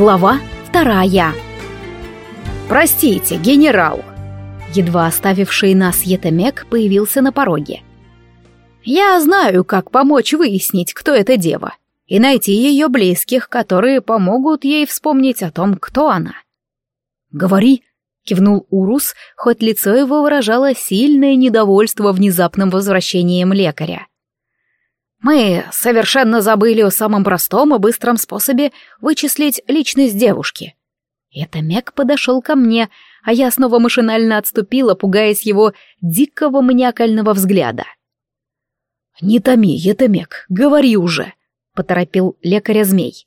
Глава вторая. «Простите, генерал!» Едва оставивший нас Етемек появился на пороге. «Я знаю, как помочь выяснить, кто эта дева, и найти ее близких, которые помогут ей вспомнить о том, кто она». «Говори!» — кивнул Урус, хоть лицо его выражало сильное недовольство внезапным возвращением лекаря. Мы совершенно забыли о самом простом и быстром способе вычислить личность девушки. Это Мек подошел ко мне, а я снова машинально отступила, пугаясь его дикого маниакального взгляда. «Не томи, это Мек, говори уже», — поторопил лекаря змей.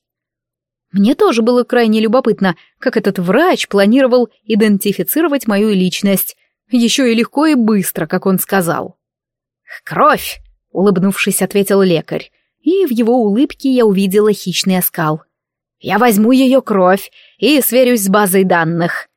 Мне тоже было крайне любопытно, как этот врач планировал идентифицировать мою личность, еще и легко и быстро, как он сказал. «Кровь!» Улыбнувшись, ответил лекарь, и в его улыбке я увидела хищный оскал. «Я возьму ее кровь и сверюсь с базой данных».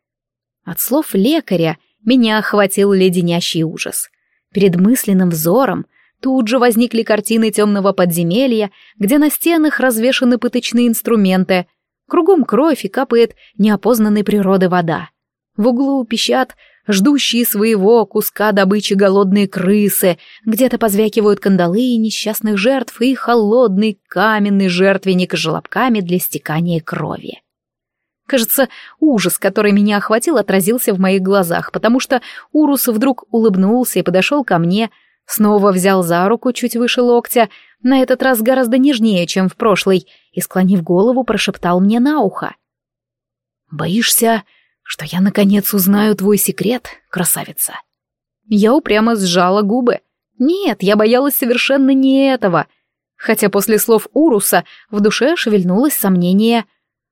От слов лекаря меня охватил леденящий ужас. Перед мысленным взором тут же возникли картины темного подземелья, где на стенах развешаны пыточные инструменты, кругом кровь и капает неопознанной природы вода. В углу пищат ждущие своего куска добычи голодные крысы, где-то позвякивают кандалы несчастных жертв и холодный каменный жертвенник с желобками для стекания крови. Кажется, ужас, который меня охватил, отразился в моих глазах, потому что Урус вдруг улыбнулся и подошел ко мне, снова взял за руку чуть выше локтя, на этот раз гораздо нежнее, чем в прошлый, и, склонив голову, прошептал мне на ухо. «Боишься что я наконец узнаю твой секрет, красавица. Я упрямо сжала губы. Нет, я боялась совершенно не этого. Хотя после слов Уруса в душе шевельнулось сомнение.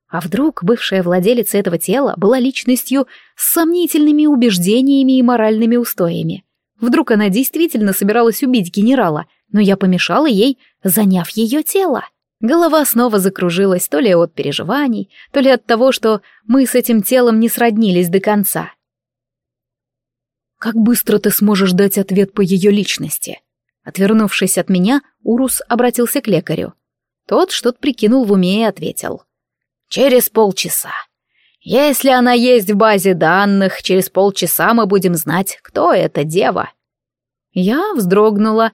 А вдруг бывшая владелица этого тела была личностью с сомнительными убеждениями и моральными устоями? Вдруг она действительно собиралась убить генерала, но я помешала ей, заняв ее тело? Голова снова закружилась то ли от переживаний, то ли от того, что мы с этим телом не сроднились до конца. «Как быстро ты сможешь дать ответ по ее личности?» Отвернувшись от меня, Урус обратился к лекарю. Тот что-то прикинул в уме и ответил. «Через полчаса. Если она есть в базе данных, через полчаса мы будем знать, кто эта дева». Я вздрогнула.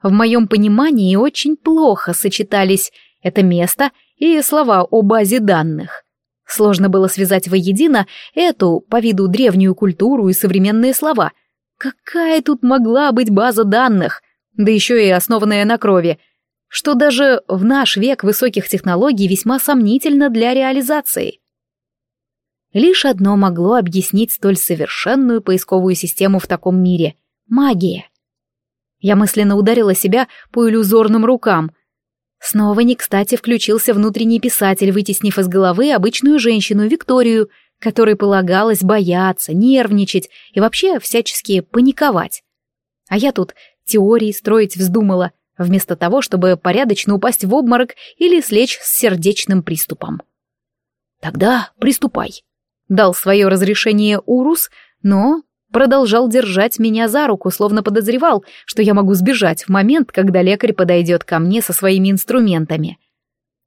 В моем понимании очень плохо сочетались это место и слова о базе данных. Сложно было связать воедино эту, по виду, древнюю культуру и современные слова. Какая тут могла быть база данных, да еще и основанная на крови, что даже в наш век высоких технологий весьма сомнительно для реализации. Лишь одно могло объяснить столь совершенную поисковую систему в таком мире — магия. Я мысленно ударила себя по иллюзорным рукам, Снова не кстати включился внутренний писатель, вытеснив из головы обычную женщину Викторию, которой полагалось бояться, нервничать и вообще всячески паниковать. А я тут теории строить вздумала, вместо того, чтобы порядочно упасть в обморок или слечь с сердечным приступом. «Тогда приступай», — дал свое разрешение Урус, но продолжал держать меня за руку, словно подозревал, что я могу сбежать в момент, когда лекарь подойдет ко мне со своими инструментами.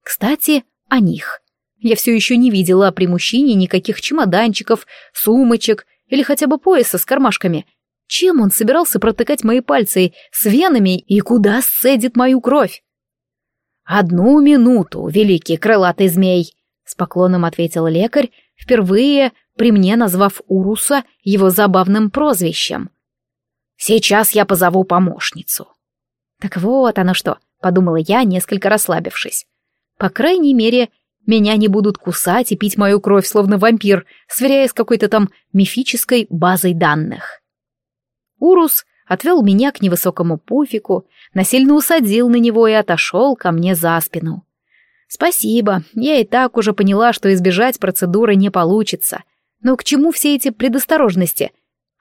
Кстати, о них. Я все еще не видела при мужчине никаких чемоданчиков, сумочек или хотя бы пояса с кармашками. Чем он собирался протыкать мои пальцы с венами и куда сцедит мою кровь? «Одну минуту, великий крылатый змей!» — с поклоном ответил лекарь, впервые при мне назвав Уруса его забавным прозвищем. «Сейчас я позову помощницу». «Так вот оно что», — подумала я, несколько расслабившись. «По крайней мере, меня не будут кусать и пить мою кровь, словно вампир, сверяя с какой-то там мифической базой данных». Урус отвел меня к невысокому пуфику, насильно усадил на него и отошел ко мне за спину. Спасибо, я и так уже поняла, что избежать процедуры не получится, но к чему все эти предосторожности?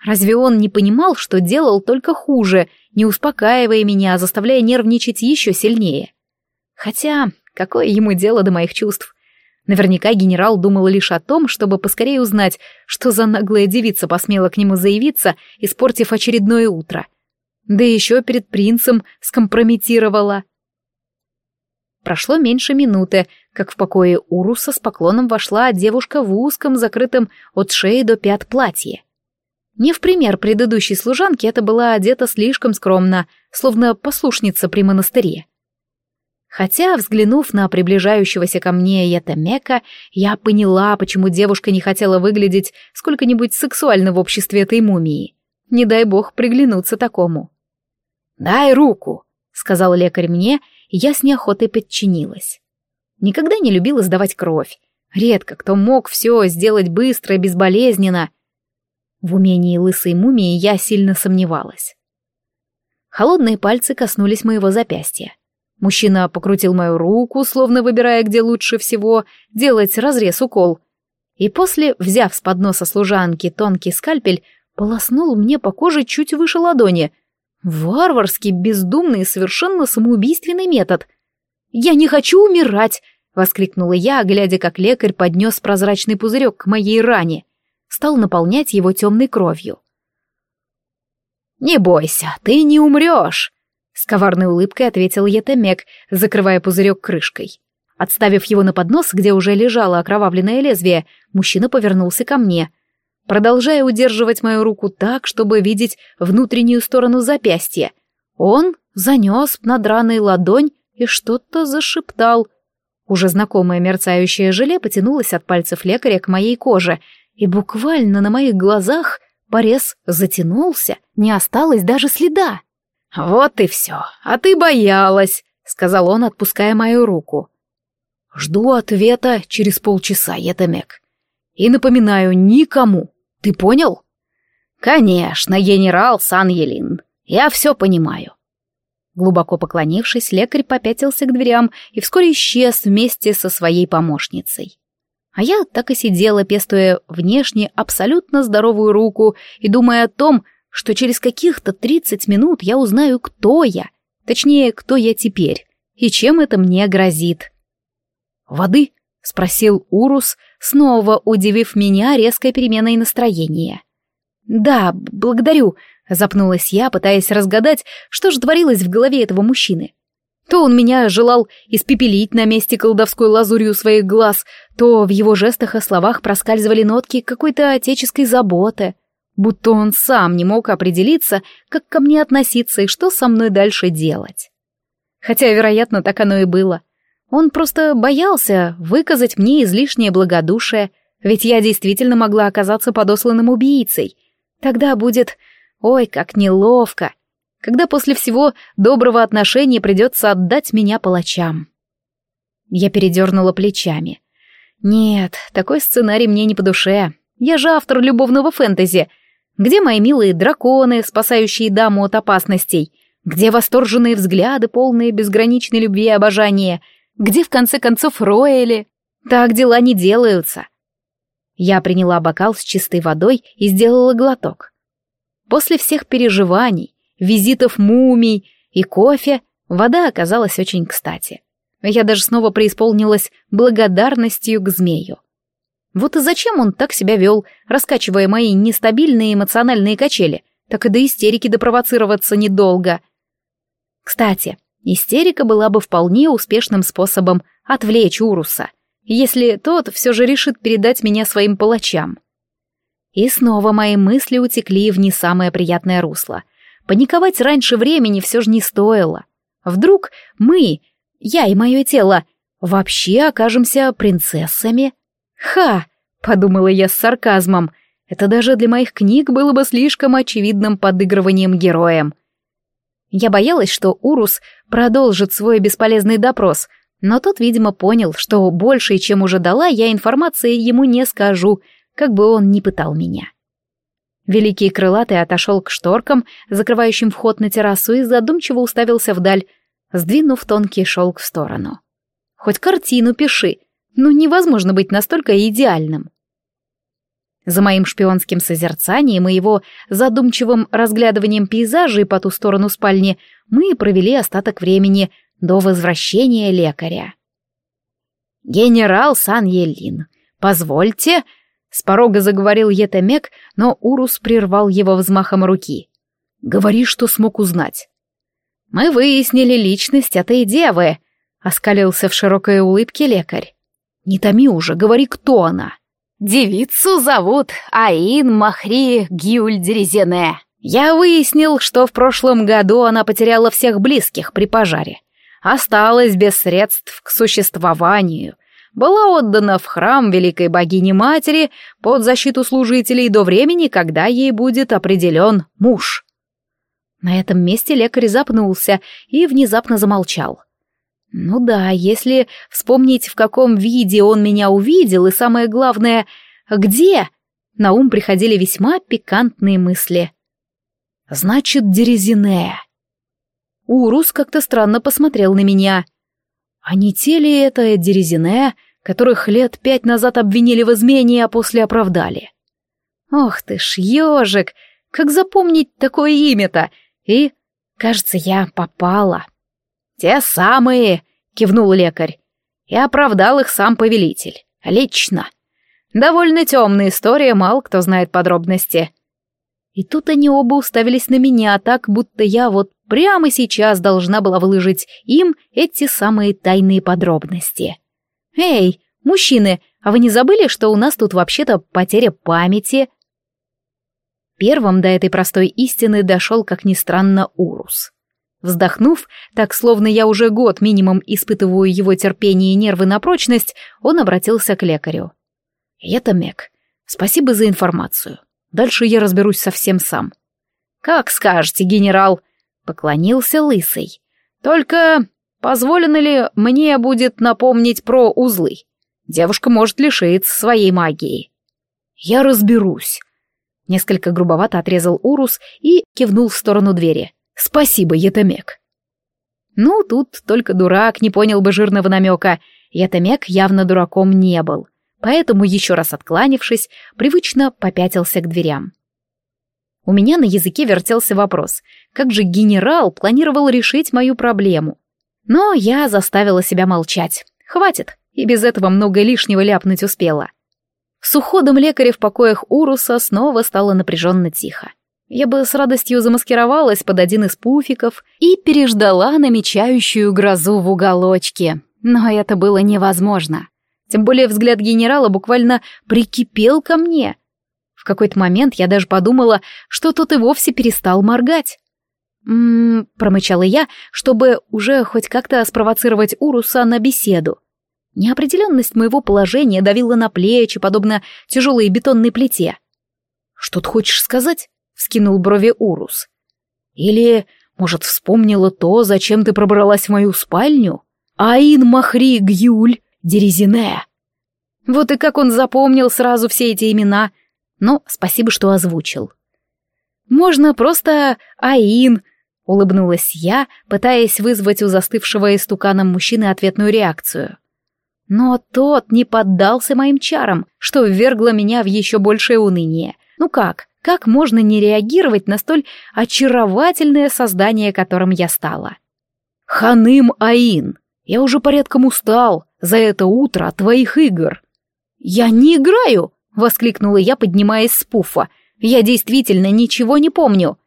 Разве он не понимал, что делал только хуже, не успокаивая меня, а заставляя нервничать еще сильнее? Хотя, какое ему дело до моих чувств? Наверняка генерал думал лишь о том, чтобы поскорее узнать, что за наглая девица посмела к нему заявиться, испортив очередное утро. Да еще перед принцем скомпрометировала. Прошло меньше минуты, как в покое Уруса с поклоном вошла девушка в узком, закрытом от шеи до пят платье. Не в пример предыдущей служанки это была одета слишком скромно, словно послушница при монастыре. Хотя, взглянув на приближающегося ко мне Ятамека, я поняла, почему девушка не хотела выглядеть сколько-нибудь сексуально в обществе этой мумии. Не дай бог приглянуться такому. «Дай руку», — сказал лекарь мне, и я с неохотой подчинилась. Никогда не любила сдавать кровь. Редко кто мог все сделать быстро и безболезненно. В умении лысой мумии я сильно сомневалась. Холодные пальцы коснулись моего запястья. Мужчина покрутил мою руку, словно выбирая, где лучше всего делать разрез-укол. И после, взяв с подноса служанки тонкий скальпель, полоснул мне по коже чуть выше ладони. Варварский, бездумный и совершенно самоубийственный метод. «Я не хочу умирать!» — воскликнула я, глядя, как лекарь поднес прозрачный пузырек к моей ране. Стал наполнять его темной кровью. «Не бойся, ты не умрешь!» С коварной улыбкой ответил Етемек, закрывая пузырек крышкой. Отставив его на поднос, где уже лежало окровавленное лезвие, мужчина повернулся ко мне, продолжая удерживать мою руку так, чтобы видеть внутреннюю сторону запястья. Он занес над раной ладонь и что-то зашептал. Уже знакомое мерцающее желе потянулось от пальцев лекаря к моей коже, и буквально на моих глазах порез затянулся, не осталось даже следа. «Вот и все, а ты боялась», — сказал он, отпуская мою руку. «Жду ответа через полчаса, Етамек. И напоминаю, никому. Ты понял?» «Конечно, генерал Сан-Елин. Я все понимаю». Глубоко поклонившись, лекарь попятился к дверям и вскоре исчез вместе со своей помощницей. А я так и сидела, пестуя внешне абсолютно здоровую руку и думая о том, что через каких-то тридцать минут я узнаю, кто я, точнее, кто я теперь, и чем это мне грозит. «Воды?» — спросил Урус, снова удивив меня резкой переменой настроения. «Да, благодарю», — запнулась я, пытаясь разгадать, что же творилось в голове этого мужчины. То он меня желал испепелить на месте колдовской лазурью своих глаз, то в его жестах и словах проскальзывали нотки какой-то отеческой заботы будто он сам не мог определиться, как ко мне относиться и что со мной дальше делать. Хотя, вероятно, так оно и было. Он просто боялся выказать мне излишнее благодушие, ведь я действительно могла оказаться подосланным убийцей. Тогда будет... Ой, как неловко, когда после всего доброго отношения придется отдать меня палачам. Я передернула плечами. Нет, такой сценарий мне не по душе. Я же автор любовного фэнтези — где мои милые драконы, спасающие даму от опасностей? Где восторженные взгляды, полные безграничной любви и обожания? Где, в конце концов, Роэли? Так дела не делаются. Я приняла бокал с чистой водой и сделала глоток. После всех переживаний, визитов мумий и кофе, вода оказалась очень кстати. Я даже снова преисполнилась благодарностью к змею. Вот и зачем он так себя вел, раскачивая мои нестабильные эмоциональные качели? Так и до истерики допровоцироваться недолго. Кстати, истерика была бы вполне успешным способом отвлечь Уруса, если тот все же решит передать меня своим палачам. И снова мои мысли утекли в не самое приятное русло. Паниковать раньше времени все же не стоило. Вдруг мы, я и мое тело, вообще окажемся принцессами? «Ха!» — подумала я с сарказмом. «Это даже для моих книг было бы слишком очевидным подыгрыванием героям». Я боялась, что Урус продолжит свой бесполезный допрос, но тот, видимо, понял, что больше, чем уже дала, я информации ему не скажу, как бы он ни пытал меня. Великий крылатый отошел к шторкам, закрывающим вход на террасу, и задумчиво уставился вдаль, сдвинув тонкий шелк в сторону. «Хоть картину пиши», ну, невозможно быть настолько идеальным. За моим шпионским созерцанием и его задумчивым разглядыванием пейзажей по ту сторону спальни мы провели остаток времени до возвращения лекаря. «Генерал Сан-Елин, позвольте...» С порога заговорил Етемек, но Урус прервал его взмахом руки. «Говори, что смог узнать». «Мы выяснили личность этой девы», — оскалился в широкой улыбке лекарь. «Не томи уже, говори, кто она». «Девицу зовут Аин Махри Гюль Дерезене. Я выяснил, что в прошлом году она потеряла всех близких при пожаре. Осталась без средств к существованию. Была отдана в храм Великой Богини-Матери под защиту служителей до времени, когда ей будет определен муж». На этом месте лекарь запнулся и внезапно замолчал. Ну да, если вспомнить, в каком виде он меня увидел, и самое главное, где, на ум приходили весьма пикантные мысли. Значит, Дерезине. Урус как-то странно посмотрел на меня. А не те ли это Дерезине, которых лет пять назад обвинили в измене, а после оправдали? Ох ты ж, ежик, как запомнить такое имя-то? И, кажется, я попала. «Те самые!» — кивнул лекарь. «И оправдал их сам повелитель. Лично. Довольно темная история, мало кто знает подробности». И тут они оба уставились на меня так, будто я вот прямо сейчас должна была выложить им эти самые тайные подробности. «Эй, мужчины, а вы не забыли, что у нас тут вообще-то потеря памяти?» Первым до этой простой истины дошел, как ни странно, Урус. Вздохнув, так словно я уже год минимум испытываю его терпение и нервы на прочность, он обратился к лекарю. «Это Мек. Спасибо за информацию. Дальше я разберусь совсем сам». «Как скажете, генерал», — поклонился Лысый. «Только позволено ли мне будет напомнить про узлы? Девушка может лишиться своей магии». «Я разберусь», — несколько грубовато отрезал Урус и кивнул в сторону двери. Спасибо, Етамек. Ну, тут только дурак не понял бы жирного намека. Етамек явно дураком не был. Поэтому, еще раз откланившись, привычно попятился к дверям. У меня на языке вертелся вопрос, как же генерал планировал решить мою проблему. Но я заставила себя молчать. Хватит, и без этого много лишнего ляпнуть успела. С уходом лекаря в покоях Уруса снова стало напряженно тихо. Я бы с радостью замаскировалась под один из пуфиков и переждала намечающую грозу в уголочке. Но это было невозможно. Тем более взгляд генерала буквально прикипел ко мне. В какой-то момент я даже подумала, что тот и вовсе перестал моргать. «М-м-м», промычала я, чтобы уже хоть как-то спровоцировать Уруса на беседу. Неопределенность моего положения давила на плечи, подобно тяжелой бетонной плите. «Что ты хочешь сказать?» вскинул брови Урус. Или, может, вспомнила то, зачем ты пробралась в мою спальню? Аин Махри Гюль Дерезине. Вот и как он запомнил сразу все эти имена. Но спасибо, что озвучил. Можно просто Аин, улыбнулась я, пытаясь вызвать у застывшего истуканом мужчины ответную реакцию. Но тот не поддался моим чарам, что ввергло меня в еще большее уныние. Ну как, как можно не реагировать на столь очаровательное создание, которым я стала? Ханым Аин, я уже порядком устал за это утро от твоих игр. Я не играю, воскликнула я, поднимаясь с пуфа. Я действительно ничего не помню.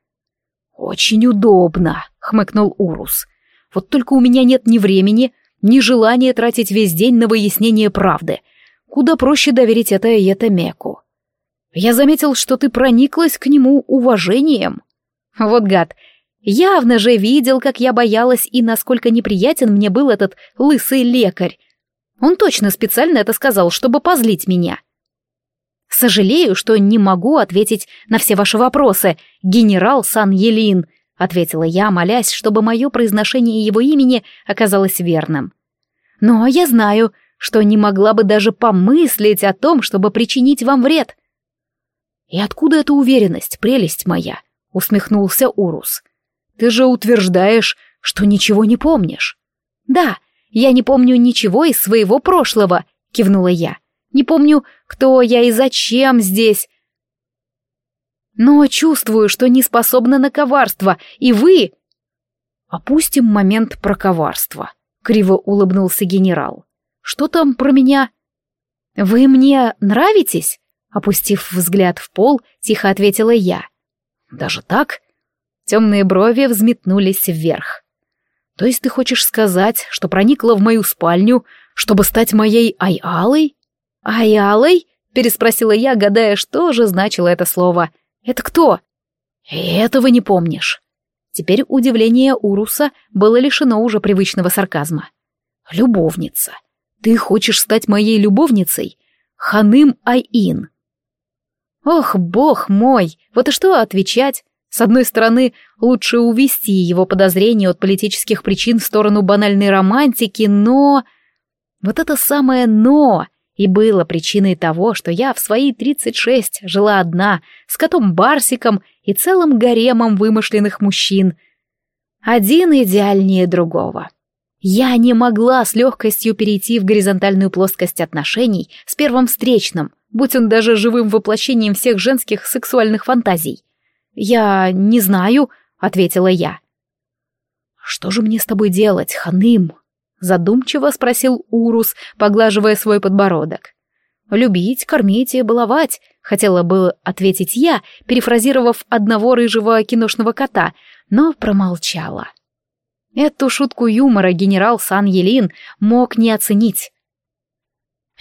Очень удобно, хмыкнул Урус. Вот только у меня нет ни времени, ни желания тратить весь день на выяснение правды. Куда проще доверить это Етамеку. Я заметил, что ты прониклась к нему уважением. Вот гад, явно же видел, как я боялась и насколько неприятен мне был этот лысый лекарь. Он точно специально это сказал, чтобы позлить меня. «Сожалею, что не могу ответить на все ваши вопросы, генерал Сан-Елин», — ответила я, молясь, чтобы мое произношение его имени оказалось верным. «Но я знаю, что не могла бы даже помыслить о том, чтобы причинить вам вред. «И откуда эта уверенность, прелесть моя?» — усмехнулся Урус. «Ты же утверждаешь, что ничего не помнишь». «Да, я не помню ничего из своего прошлого», — кивнула я. «Не помню, кто я и зачем здесь. Но чувствую, что не способна на коварство, и вы...» «Опустим момент про коварство», — криво улыбнулся генерал. «Что там про меня?» «Вы мне нравитесь?» Опустив взгляд в пол, тихо ответила я. «Даже так?» Темные брови взметнулись вверх. То есть ты хочешь сказать, что проникла в мою спальню, чтобы стать моей Айалой? Айалой? Переспросила я, гадая, что же значило это слово. Это кто? Этого не помнишь. Теперь удивление Уруса было лишено уже привычного сарказма. Любовница. Ты хочешь стать моей любовницей? Ханым Айин. Ох, бог мой, вот и что отвечать? С одной стороны, лучше увести его подозрения от политических причин в сторону банальной романтики, но... Вот это самое «но» и было причиной того, что я в свои 36 жила одна, с котом Барсиком и целым гаремом вымышленных мужчин. Один идеальнее другого. Я не могла с легкостью перейти в горизонтальную плоскость отношений с первым встречным, будь он даже живым воплощением всех женских сексуальных фантазий. «Я не знаю», — ответила я. «Что же мне с тобой делать, Ханым?» — задумчиво спросил Урус, поглаживая свой подбородок. «Любить, кормить и баловать», — хотела бы ответить я, перефразировав одного рыжего киношного кота, но промолчала. Эту шутку юмора генерал Сан Елин мог не оценить.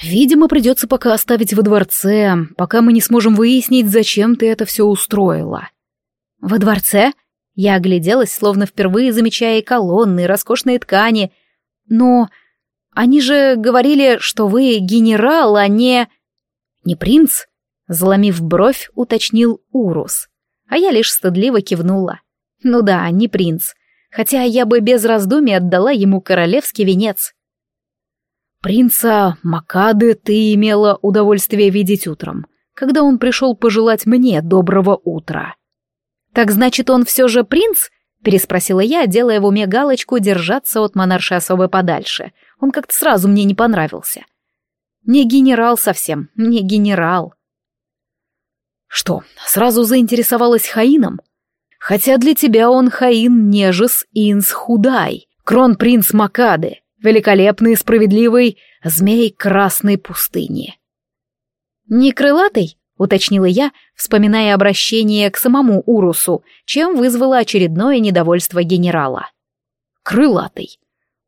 «Видимо, придется пока оставить во дворце, пока мы не сможем выяснить, зачем ты это все устроила», «Во дворце?» Я огляделась, словно впервые замечая колонны, роскошные ткани. «Но они же говорили, что вы генерал, а не...» «Не принц?» — заломив бровь, уточнил Урус. А я лишь стыдливо кивнула. «Ну да, не принц. Хотя я бы без раздумий отдала ему королевский венец». «Принца Макады ты имела удовольствие видеть утром, когда он пришел пожелать мне доброго утра», «Так значит, он все же принц?» — переспросила я, делая в уме галочку держаться от монарши особо подальше. Он как-то сразу мне не понравился. Не генерал совсем, не генерал. Что, сразу заинтересовалась Хаином? Хотя для тебя он Хаин Нежис Инс Худай, кронпринц Макады, великолепный и справедливый змей Красной пустыни. Не крылатый? Уточнила я, вспоминая обращение к самому Урусу, чем вызвало очередное недовольство генерала. «Крылатый.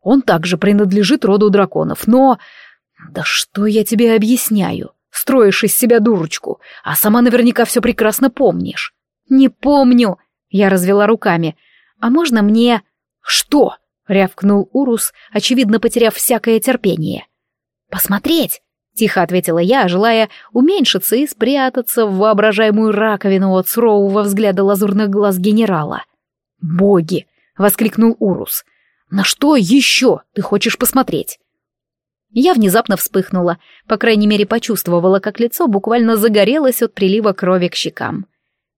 Он также принадлежит роду драконов, но... Да что я тебе объясняю? Строишь из себя дурочку, а сама наверняка все прекрасно помнишь». «Не помню», — я развела руками. «А можно мне...» «Что?» — рявкнул Урус, очевидно потеряв всякое терпение. «Посмотреть!» — тихо ответила я, желая уменьшиться и спрятаться в воображаемую раковину от сурового взгляда лазурных глаз генерала. «Боги!» — воскликнул Урус. «На что еще ты хочешь посмотреть?» Я внезапно вспыхнула, по крайней мере почувствовала, как лицо буквально загорелось от прилива крови к щекам.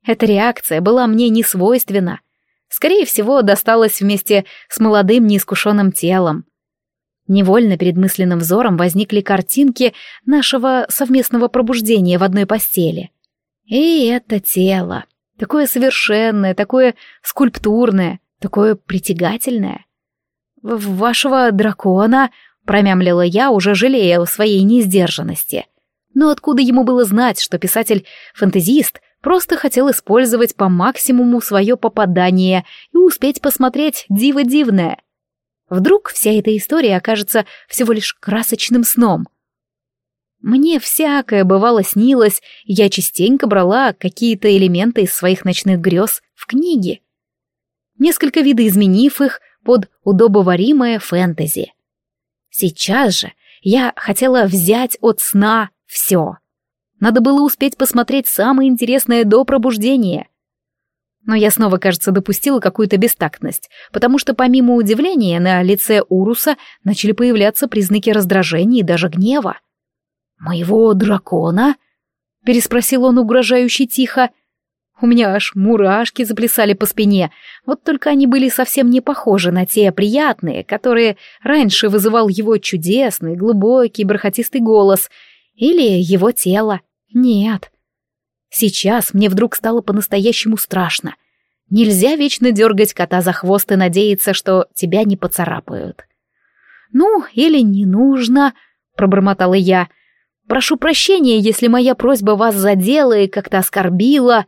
Эта реакция была мне не свойственна. Скорее всего, досталась вместе с молодым неискушенным телом. Невольно перед мысленным взором возникли картинки нашего совместного пробуждения в одной постели. И это тело. Такое совершенное, такое скульптурное, такое притягательное. «Вашего дракона», — промямлила я, уже жалея о своей несдержанности. Но откуда ему было знать, что писатель-фантазист просто хотел использовать по максимуму свое попадание и успеть посмотреть диво дивное? Вдруг вся эта история окажется всего лишь красочным сном. Мне всякое бывало снилось, я частенько брала какие-то элементы из своих ночных грез в книги, несколько видоизменив их под удобоваримое фэнтези. Сейчас же я хотела взять от сна все. Надо было успеть посмотреть самое интересное до пробуждения — но я снова, кажется, допустила какую-то бестактность, потому что помимо удивления на лице Уруса начали появляться признаки раздражения и даже гнева. «Моего дракона?» — переспросил он угрожающе тихо. У меня аж мурашки заплясали по спине, вот только они были совсем не похожи на те приятные, которые раньше вызывал его чудесный, глубокий, бархатистый голос или его тело. Нет, Сейчас мне вдруг стало по-настоящему страшно. Нельзя вечно дергать кота за хвост и надеяться, что тебя не поцарапают. «Ну, или не нужно», — пробормотала я. «Прошу прощения, если моя просьба вас задела и как-то оскорбила».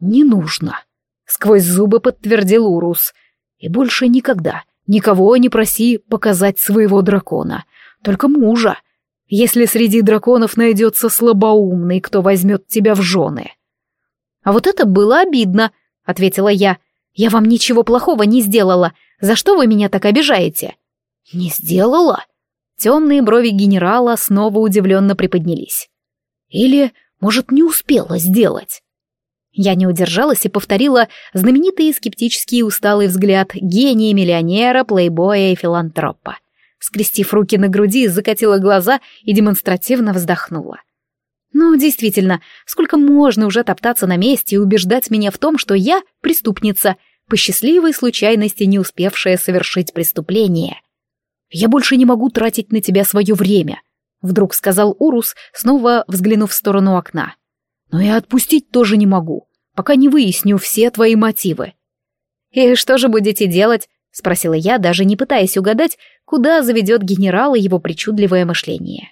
«Не нужно», — сквозь зубы подтвердил Урус. И больше никогда никого не проси показать своего дракона, только мужа, если среди драконов найдется слабоумный, кто возьмет тебя в жены. А вот это было обидно, ответила я. Я вам ничего плохого не сделала. За что вы меня так обижаете? Не сделала? Темные брови генерала снова удивленно приподнялись. Или, может, не успела сделать? Я не удержалась и повторила знаменитый скептический усталый взгляд гения миллионера, плейбоя и филантропа. Скрестив руки на груди, закатила глаза и демонстративно вздохнула. Ну, действительно, сколько можно уже топтаться на месте и убеждать меня в том, что я преступница, по счастливой случайности не успевшая совершить преступление. Я больше не могу тратить на тебя свое время, вдруг сказал Урус, снова взглянув в сторону окна. Но и отпустить тоже не могу, пока не выясню все твои мотивы. И что же будете делать? Спросила я, даже не пытаясь угадать, куда заведет генерала его причудливое мышление.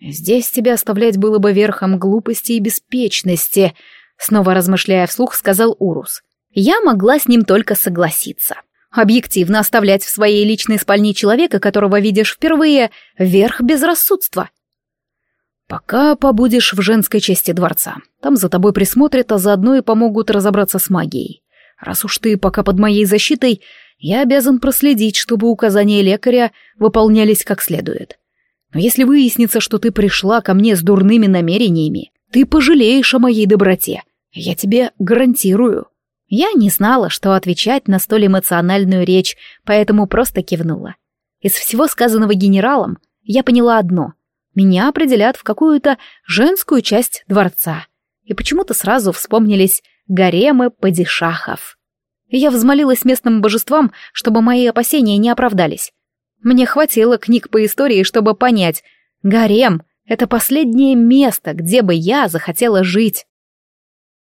«Здесь тебя оставлять было бы верхом глупости и беспечности», снова размышляя вслух, сказал Урус. Я могла с ним только согласиться. Объективно оставлять в своей личной спальне человека, которого видишь впервые, верх безрассудства. Пока побудешь в женской части дворца. Там за тобой присмотрят, а заодно и помогут разобраться с магией. Раз уж ты пока под моей защитой, я обязан проследить, чтобы указания лекаря выполнялись как следует. Но если выяснится, что ты пришла ко мне с дурными намерениями, ты пожалеешь о моей доброте. Я тебе гарантирую. Я не знала, что отвечать на столь эмоциональную речь, поэтому просто кивнула. Из всего сказанного генералом я поняла одно. Меня определят в какую-то женскую часть дворца. И почему-то сразу вспомнились гаремы падишахов и я взмолилась местным божествам, чтобы мои опасения не оправдались. Мне хватило книг по истории, чтобы понять, гарем — это последнее место, где бы я захотела жить.